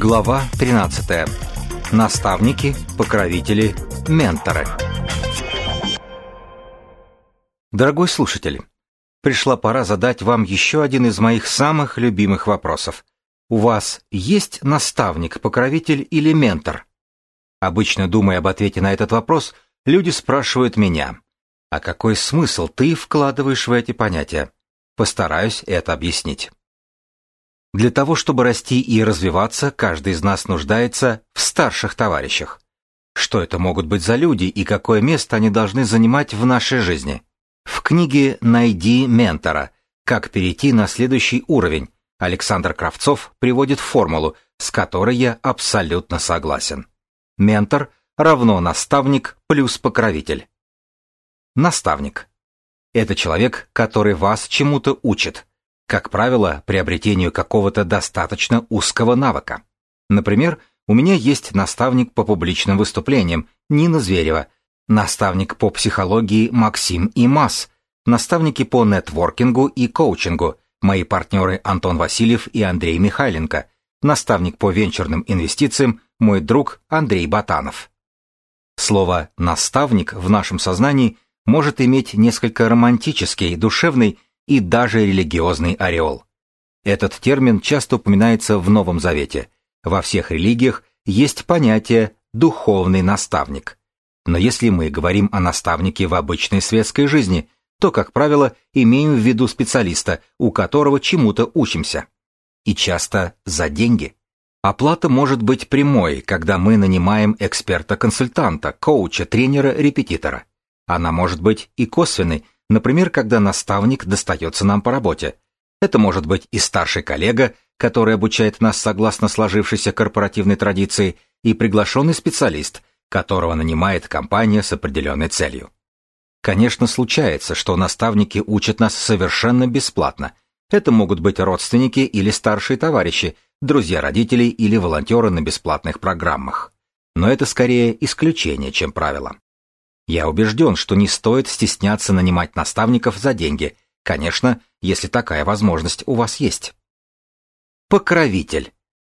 Глава 13. Наставники, покровители, менторы. Дорогой слушатель, пришла пора задать вам еще один из моих самых любимых вопросов. У вас есть наставник, покровитель или ментор? Обычно, думая об ответе на этот вопрос, люди спрашивают меня, а какой смысл ты вкладываешь в эти понятия? Постараюсь это объяснить. Для того, чтобы расти и развиваться, каждый из нас нуждается в старших товарищах. Что это могут быть за люди и какое место они должны занимать в нашей жизни? В книге «Найди ментора. Как перейти на следующий уровень» Александр Кравцов приводит формулу, с которой я абсолютно согласен. Ментор равно наставник плюс покровитель. Наставник. Это человек, который вас чему-то учит, как правило, приобретению какого-то достаточно узкого навыка. Например, у меня есть наставник по публичным выступлениям Нина Зверева, наставник по психологии Максим Имас, наставники по нетворкингу и коучингу, мои партнеры Антон Васильев и Андрей Михайленко, наставник по венчурным инвестициям мой друг Андрей Батанов. Слово «наставник» в нашем сознании может иметь несколько романтический, душевный и даже религиозный ореол. Этот термин часто упоминается в Новом Завете. Во всех религиях есть понятие «духовный наставник». Но если мы говорим о наставнике в обычной светской жизни, то, как правило, имеем в виду специалиста, у которого чему-то учимся. И часто за деньги. Оплата может быть прямой, когда мы нанимаем эксперта-консультанта, коуча, тренера, репетитора. Она может быть и косвенной, Например, когда наставник достается нам по работе. Это может быть и старший коллега, который обучает нас согласно сложившейся корпоративной традиции, и приглашенный специалист, которого нанимает компания с определенной целью. Конечно, случается, что наставники учат нас совершенно бесплатно. Это могут быть родственники или старшие товарищи, друзья родителей или волонтеры на бесплатных программах. Но это скорее исключение, чем правило. Я убежден, что не стоит стесняться нанимать наставников за деньги, конечно, если такая возможность у вас есть. Покровитель.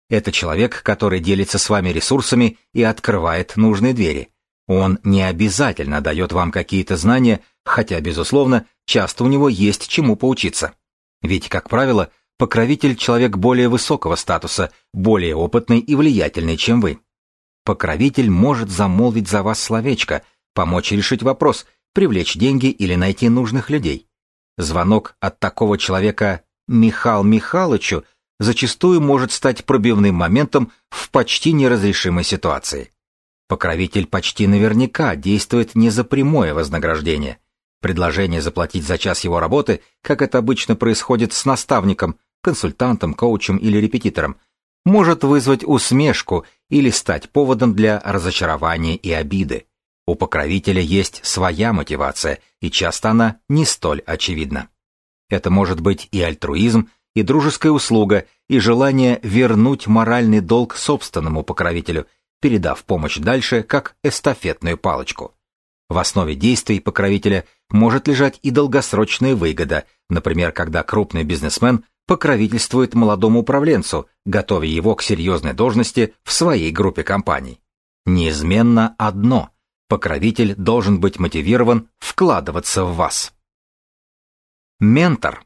Это человек, который делится с вами ресурсами и открывает нужные двери. Он не обязательно дает вам какие-то знания, хотя, безусловно, часто у него есть чему поучиться. Ведь, как правило, покровитель – человек более высокого статуса, более опытный и влиятельный, чем вы. Покровитель может замолвить за вас словечко – помочь решить вопрос, привлечь деньги или найти нужных людей. Звонок от такого человека Михал Михалычу зачастую может стать пробивным моментом в почти неразрешимой ситуации. Покровитель почти наверняка действует не за прямое вознаграждение. Предложение заплатить за час его работы, как это обычно происходит с наставником, консультантом, коучем или репетитором, может вызвать усмешку или стать поводом для разочарования и обиды. У покровителя есть своя мотивация, и часто она не столь очевидна. Это может быть и альтруизм, и дружеская услуга, и желание вернуть моральный долг собственному покровителю, передав помощь дальше, как эстафетную палочку. В основе действий покровителя может лежать и долгосрочная выгода, например, когда крупный бизнесмен покровительствует молодому управленцу, готовя его к серьезной должности в своей группе компаний. Неизменно одно – Покровитель должен быть мотивирован вкладываться в вас. Ментор.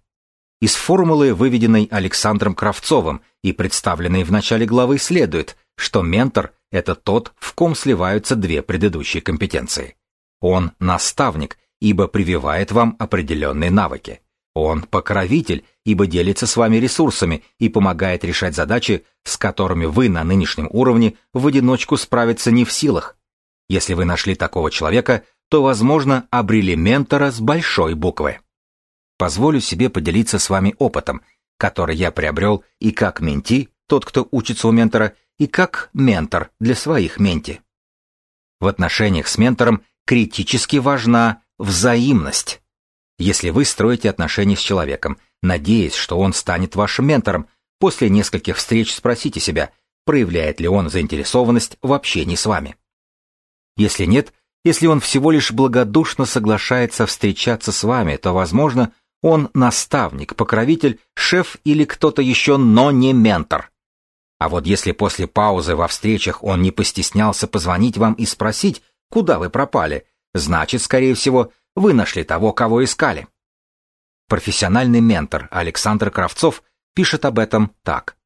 Из формулы, выведенной Александром Кравцовым и представленной в начале главы, следует, что ментор – это тот, в ком сливаются две предыдущие компетенции. Он наставник, ибо прививает вам определенные навыки. Он покровитель, ибо делится с вами ресурсами и помогает решать задачи, с которыми вы на нынешнем уровне в одиночку справиться не в силах, если вы нашли такого человека, то, возможно, обрели ментора с большой буквы. Позволю себе поделиться с вами опытом, который я приобрел и как менти, тот, кто учится у ментора, и как ментор для своих менти. В отношениях с ментором критически важна взаимность. Если вы строите отношения с человеком, надеясь, что он станет вашим ментором, после нескольких встреч спросите себя, проявляет ли он заинтересованность в общении с вами. Если нет, если он всего лишь благодушно соглашается встречаться с вами, то, возможно, он наставник, покровитель, шеф или кто-то еще, но не ментор. А вот если после паузы во встречах он не постеснялся позвонить вам и спросить, куда вы пропали, значит, скорее всего, вы нашли того, кого искали. Профессиональный ментор Александр Кравцов пишет об этом так.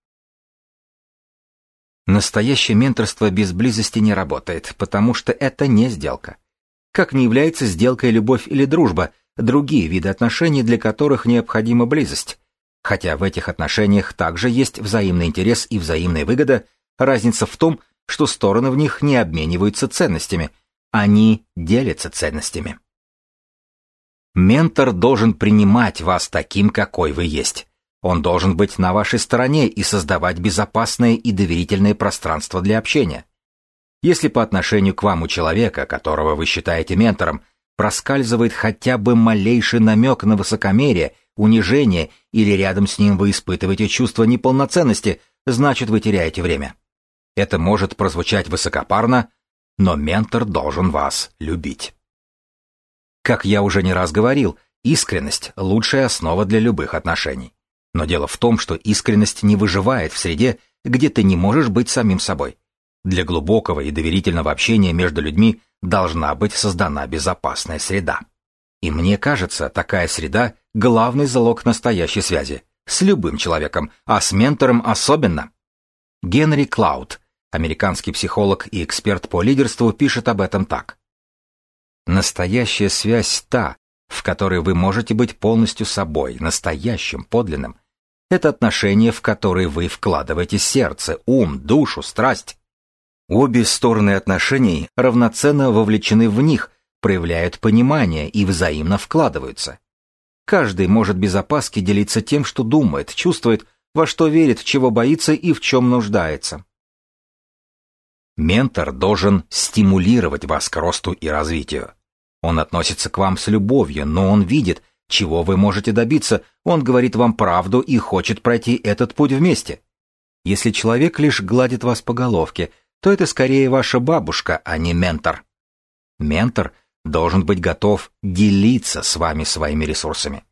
Настоящее менторство без близости не работает, потому что это не сделка. Как не является сделкой любовь или дружба, другие виды отношений, для которых необходима близость. Хотя в этих отношениях также есть взаимный интерес и взаимная выгода, разница в том, что стороны в них не обмениваются ценностями, они делятся ценностями. Ментор должен принимать вас таким, какой вы есть. Он должен быть на вашей стороне и создавать безопасное и доверительное пространство для общения. Если по отношению к вам у человека, которого вы считаете ментором, проскальзывает хотя бы малейший намек на высокомерие, унижение или рядом с ним вы испытываете чувство неполноценности, значит вы теряете время. Это может прозвучать высокопарно, но ментор должен вас любить. Как я уже не раз говорил, искренность – лучшая основа для любых отношений. Но дело в том, что искренность не выживает в среде, где ты не можешь быть самим собой. Для глубокого и доверительного общения между людьми должна быть создана безопасная среда. И мне кажется, такая среда – главный залог настоящей связи. С любым человеком, а с ментором особенно. Генри Клауд, американский психолог и эксперт по лидерству, пишет об этом так. Настоящая связь та, в которой вы можете быть полностью собой, настоящим, подлинным. Это отношения, в которые вы вкладываете сердце, ум, душу, страсть. Обе стороны отношений равноценно вовлечены в них, проявляют понимание и взаимно вкладываются. Каждый может без опаски делиться тем, что думает, чувствует, во что верит, чего боится и в чем нуждается. Ментор должен стимулировать вас к росту и развитию. Он относится к вам с любовью, но он видит, чего вы можете добиться, он говорит вам правду и хочет пройти этот путь вместе. Если человек лишь гладит вас по головке, то это скорее ваша бабушка, а не ментор. Ментор должен быть готов делиться с вами своими ресурсами.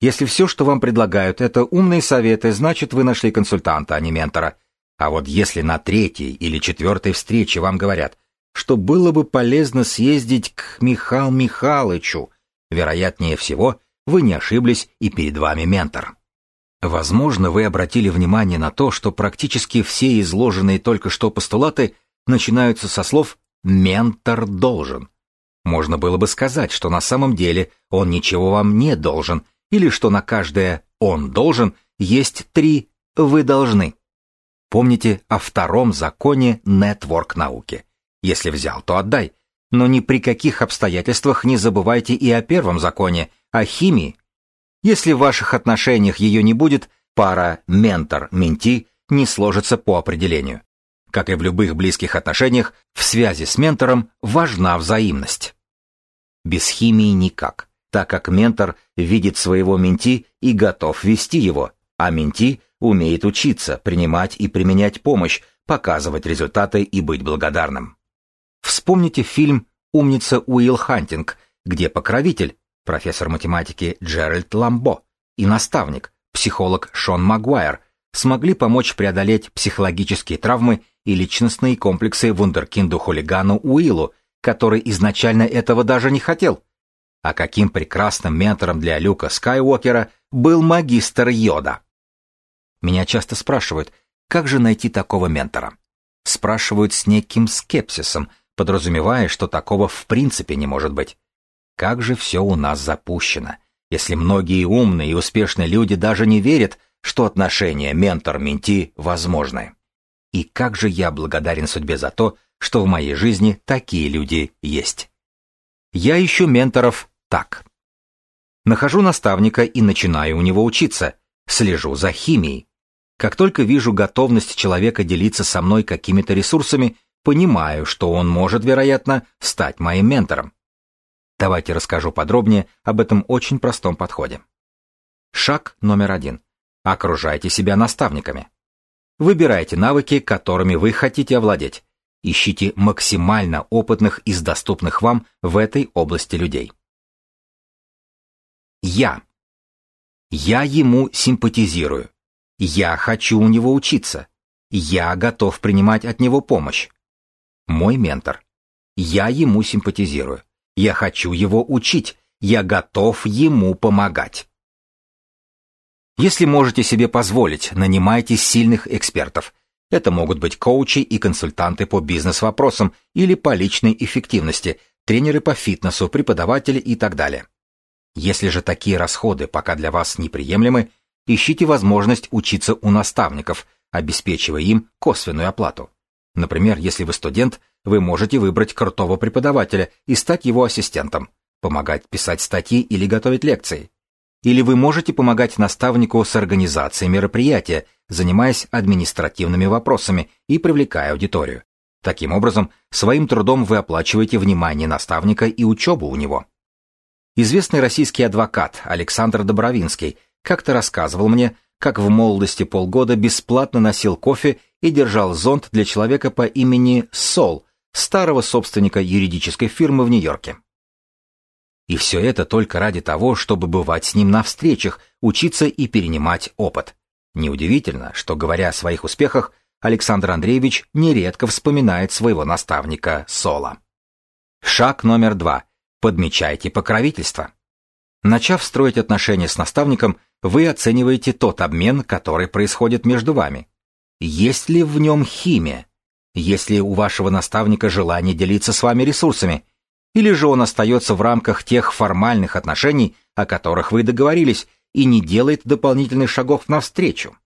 Если все, что вам предлагают, это умные советы, значит, вы нашли консультанта, а не ментора. А вот если на третьей или четвертой встрече вам говорят, что было бы полезно съездить к Михаилу Михайловичу, вероятнее всего, вы не ошиблись и перед вами ментор. Возможно, вы обратили внимание на то, что практически все изложенные только что постулаты начинаются со слов «ментор должен». Можно было бы сказать, что на самом деле он ничего вам не должен, или что на каждое «он должен» есть три «вы должны». Помните о втором законе нетворк-науки. Если взял, то отдай. Но ни при каких обстоятельствах не забывайте и о первом законе, о химии, если в ваших отношениях ее не будет, пара ментор-менти не сложится по определению. Как и в любых близких отношениях, в связи с ментором важна взаимность. Без химии никак, так как ментор видит своего менти и готов вести его, а менти умеет учиться, принимать и применять помощь, показывать результаты и быть благодарным. Вспомните фильм «Умница Уилл Хантинг», где покровитель, профессор математики Джеральд Ламбо и наставник, психолог Шон Магуайр, смогли помочь преодолеть психологические травмы и личностные комплексы вундеркинду-хулигану Уиллу, который изначально этого даже не хотел. А каким прекрасным ментором для Люка Скайуокера был магистр Йода. Меня часто спрашивают, как же найти такого ментора? Спрашивают с неким скепсисом, подразумевая, что такого в принципе не может быть. Как же все у нас запущено, если многие умные и успешные люди даже не верят, что отношения ментор-менти возможны. И как же я благодарен судьбе за то, что в моей жизни такие люди есть. Я ищу менторов так. Нахожу наставника и начинаю у него учиться, слежу за химией. Как только вижу готовность человека делиться со мной какими-то ресурсами, понимаю, что он может, вероятно, стать моим ментором. Давайте расскажу подробнее об этом очень простом подходе. Шаг номер один. Окружайте себя наставниками. Выбирайте навыки, которыми вы хотите овладеть. Ищите максимально опытных из доступных вам в этой области людей. Я. Я ему симпатизирую. Я хочу у него учиться. Я готов принимать от него помощь. Мой ментор. Я ему симпатизирую. Я хочу его учить. Я готов ему помогать. Если можете себе позволить, нанимайте сильных экспертов. Это могут быть коучи и консультанты по бизнес-вопросам или по личной эффективности, тренеры по фитнесу, преподаватели и так далее. Если же такие расходы пока для вас неприемлемы, ищите возможность учиться у наставников, обеспечивая им косвенную оплату. Например, если вы студент, вы можете выбрать крутого преподавателя и стать его ассистентом, помогать писать статьи или готовить лекции. Или вы можете помогать наставнику с организацией мероприятия, занимаясь административными вопросами и привлекая аудиторию. Таким образом, своим трудом вы оплачиваете внимание наставника и учебу у него. Известный российский адвокат Александр Добровинский как-то рассказывал мне, как в молодости полгода бесплатно носил кофе и держал зонт для человека по имени Сол, старого собственника юридической фирмы в Нью-Йорке. И все это только ради того, чтобы бывать с ним на встречах, учиться и перенимать опыт. Неудивительно, что, говоря о своих успехах, Александр Андреевич нередко вспоминает своего наставника Сола. Шаг номер два. Подмечайте покровительство. Начав строить отношения с наставником, вы оцениваете тот обмен, который происходит между вами. Есть ли в нем химия? Есть ли у вашего наставника желание делиться с вами ресурсами? Или же он остается в рамках тех формальных отношений, о которых вы договорились, и не делает дополнительных шагов навстречу?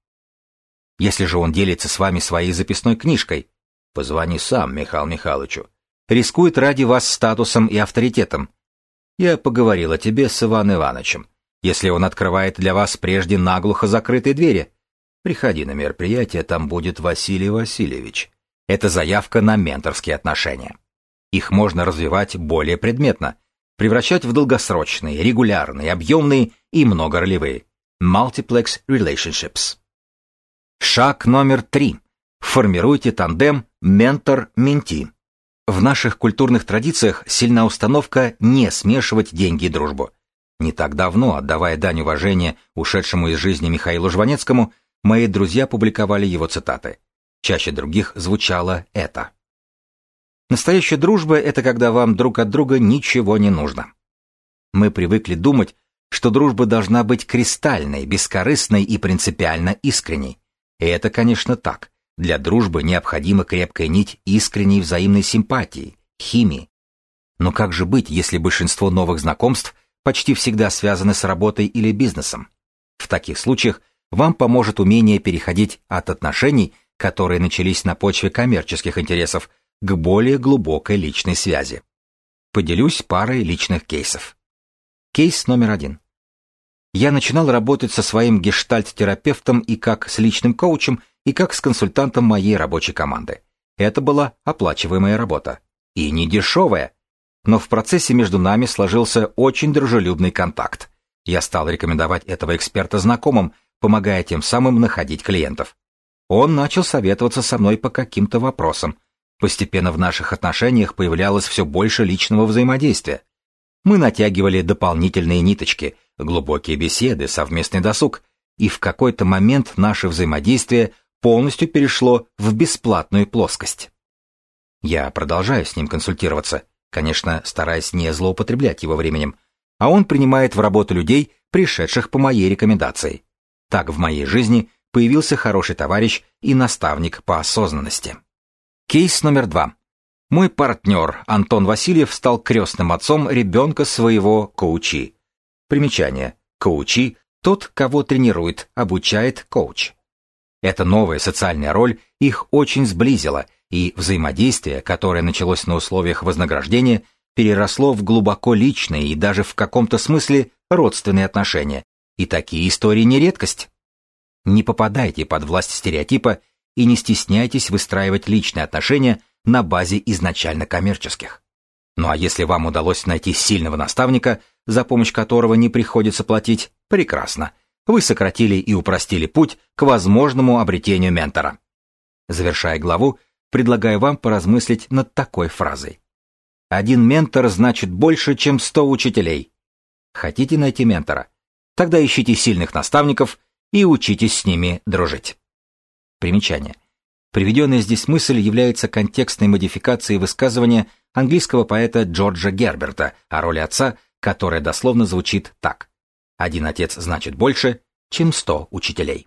Если же он делится с вами своей записной книжкой, позвони сам Михаилу Михайловичу, рискует ради вас статусом и авторитетом. Я поговорил о тебе с Иваном Ивановичем. Если он открывает для вас прежде наглухо закрытые двери, приходи на мероприятие, там будет Василий Васильевич. Это заявка на менторские отношения. Их можно развивать более предметно, превращать в долгосрочные, регулярные, объемные и многоролевые. Multiplex Relationships. Шаг номер три. Формируйте тандем ментор-менти. В наших культурных традициях сильна установка не смешивать деньги и дружбу. Не так давно, отдавая дань уважения ушедшему из жизни Михаилу Жванецкому, мои друзья публиковали его цитаты. Чаще других звучало это. Настоящая дружба — это когда вам друг от друга ничего не нужно. Мы привыкли думать, что дружба должна быть кристальной, бескорыстной и принципиально искренней. И это, конечно, так. Для дружбы необходима крепкая нить искренней взаимной симпатии, химии. Но как же быть, если большинство новых знакомств почти всегда связаны с работой или бизнесом? В таких случаях вам поможет умение переходить от отношений, которые начались на почве коммерческих интересов, к более глубокой личной связи. Поделюсь парой личных кейсов. Кейс номер один. Я начинал работать со своим гештальт-терапевтом и как с личным коучем, и как с консультантом моей рабочей команды. Это была оплачиваемая работа. И не дешевая. Но в процессе между нами сложился очень дружелюбный контакт. Я стал рекомендовать этого эксперта знакомым, помогая тем самым находить клиентов. Он начал советоваться со мной по каким-то вопросам. Постепенно в наших отношениях появлялось все больше личного взаимодействия. Мы натягивали дополнительные ниточки, глубокие беседы, совместный досуг, и в какой-то момент наше взаимодействие полностью перешло в бесплатную плоскость. Я продолжаю с ним консультироваться, конечно, стараясь не злоупотреблять его временем, а он принимает в работу людей, пришедших по моей рекомендации. Так в моей жизни появился хороший товарищ и наставник по осознанности. Кейс номер два. Мой партнер Антон Васильев стал крестным отцом ребенка своего коучи. Примечание. Коучи – тот, кого тренирует, обучает коуч. Эта новая социальная роль их очень сблизила, и взаимодействие, которое началось на условиях вознаграждения, переросло в глубоко личные и даже в каком-то смысле родственные отношения. И такие истории не редкость. Не попадайте под власть стереотипа и не стесняйтесь выстраивать личные отношения на базе изначально коммерческих. Ну а если вам удалось найти сильного наставника, за помощь которого не приходится платить, прекрасно – вы сократили и упростили путь к возможному обретению ментора. Завершая главу, предлагаю вам поразмыслить над такой фразой. Один ментор значит больше, чем сто учителей. Хотите найти ментора? Тогда ищите сильных наставников и учитесь с ними дружить. Примечание. Приведенная здесь мысль является контекстной модификацией высказывания английского поэта Джорджа Герберта о роли отца, которое дословно звучит так. «Один отец значит больше, чем сто учителей».